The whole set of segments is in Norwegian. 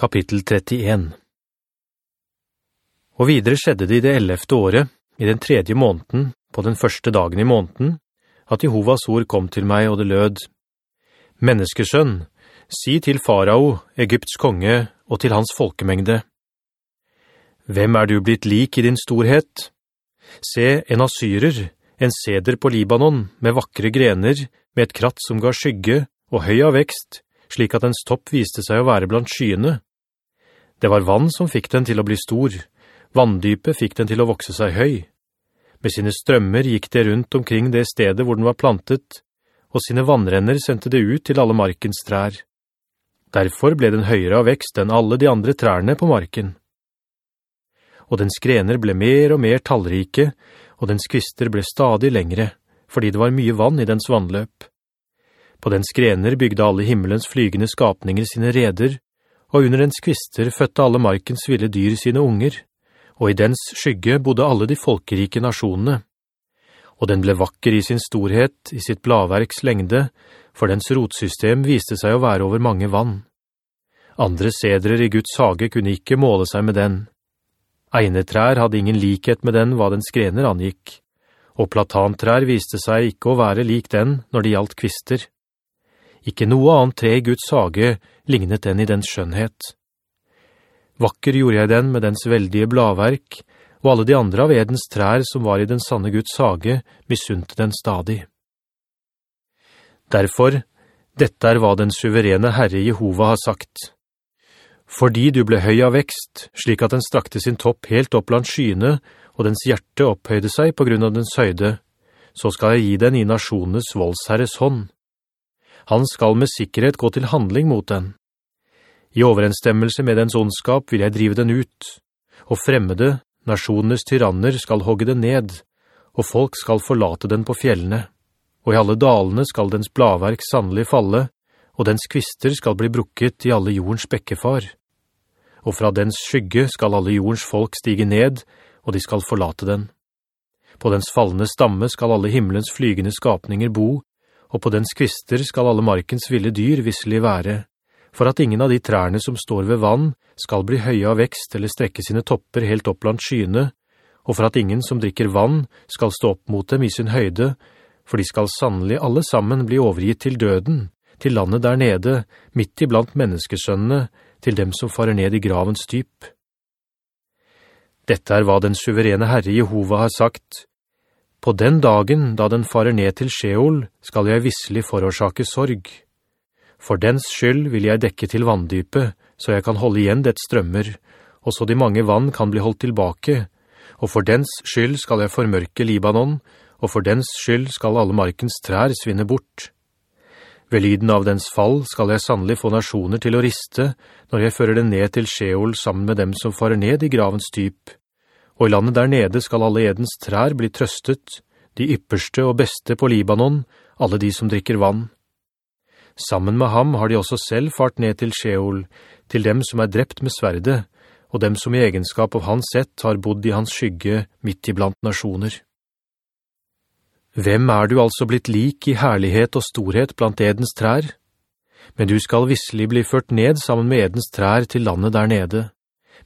Kapittel 31 Og videre skjedde det i det ellevte året, i den tredje måneden, på den første dagen i måneden, at Jehovas ord kom til meg, og det lød, «Menneskesønn, si til farao, Egypts konge, og til hans folkemengde, «Hvem er du blitt lik i din storhet? Se, en asyrer, en seder på Libanon, med vakre grener, med et kratt som ga skygge, og høy av vekst, slik at dens topp viste seg å være blant skyene. Det var vann som fikk den til å bli stor, vanndypet fikk den til å vokse seg høy. Med sine strømmer gikk det rundt omkring det stedet hvor den var plantet, og sine vannrenner sendte det ut til alle markens trær. Derfor ble den høyere av vekst enn alle de andre trærne på marken og dens grener ble mer og mer tallrike, og dens kvister ble stadig lengre, fordi det var mye vann i dens vannløp. På dens grener bygde alle himmelens flygende skapninger sine reder, og under dens kvister fødte alle markens ville dyr sine unger, og i dens skygge bodde alle de folkerike nasjonene. Og den ble vakker i sin storhet, i sitt bladverks lengde, for dens rotsystem viste seg å være over mange vann. Andre sedrer i Guds hage kunne ikke måle seg med den, Einetrær hadde ingen likhet med den hva dens grener angikk, og platantrær viste seg ikke å være lik den når det gjaldt kvister. Ikke noe annet tre i Guds hage lignet den i dens skjønnhet. Vakker gjorde jeg den med dens veldige bladverk, og alle de andre av edens trær som var i den sanne Guds hage misunte den stadig. Derfor, dette er hva den suverene Herre Jehova har sagt. Fordi du ble høy av vekst, slik at den strakte sin topp helt opp blant skyene, og dens hjerte opphøyde seg på grunn av dens høyde, så skal jeg gi den i nasjonenes voldsherres hånd. Han skal med sikkerhet gå til handling mot den. I overensstemmelse med dens ondskap vil jeg drive den ut, og fremmede, nasjonenes tyranner skal hogge den ned, og folk skal forlate den på fjellene, og i alle dalene skal dens bladverk sannelig falle, og dens kvister skal bli brukket i alle jordens bekkefar og fra dens skygge skal alle jordens folk stige ned, og de skal forlate den. På dens fallende stamme skal alle himmelens flygende skapninger bo, og på dens kvister skal alle markens ville dyr visselig være, for at ingen av de trærne som står ved vann skal bli høye av vekst eller strekke sine topper helt opp blant skyene, og for at ingen som drikker vann skal stå opp mot dem i sin høyde, for de skal sannelig alle sammen bli overgitt til døden, til landet der nede, midt iblant menneskesønnene, til dem som farer ned i gravens dyp. Dette er hva den suverene Herre Jehova har sagt. På den dagen da den farer ned til Sjeol, skal jeg visselig forårsake sorg. For dens skyld vil jeg dekke til vanndypet, så jeg kan holde igjen dets strømmer, og så de mange vann kan bli holdt tilbake, og for dens skyld skal jeg formørke Libanon, og for dens skyld skal alle markens trær svinne bort.» Ved lyden av dens fall skal jeg sannelig få nasjoner til å riste, når jeg fører den ned til Sjeol sammen med dem som farer ned i gravens typ. Og i landet der nede skal alle edens trær bli trøstet, de ypperste og beste på Libanon, alle de som drikker vann. Sammen med ham har de også selv fart ned til Sheol, til dem som er drept med sverde, og dem som i egenskap av hans sett har bodd i hans skygge midt iblant nasjoner. Hvem er du altså blitt lik i herlighet og storhet blant edens trær? Men du skal visselig bli ført ned sammen med edens trær til landet der nede.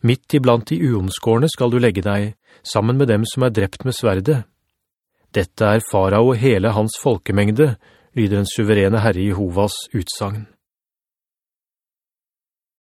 Midt iblant de uomskårene skal du legge deg, sammen med dem som er drept med sverde. Dette er farao og hele hans folkemengde, lyder den suverene Herre Jehovas utsagn.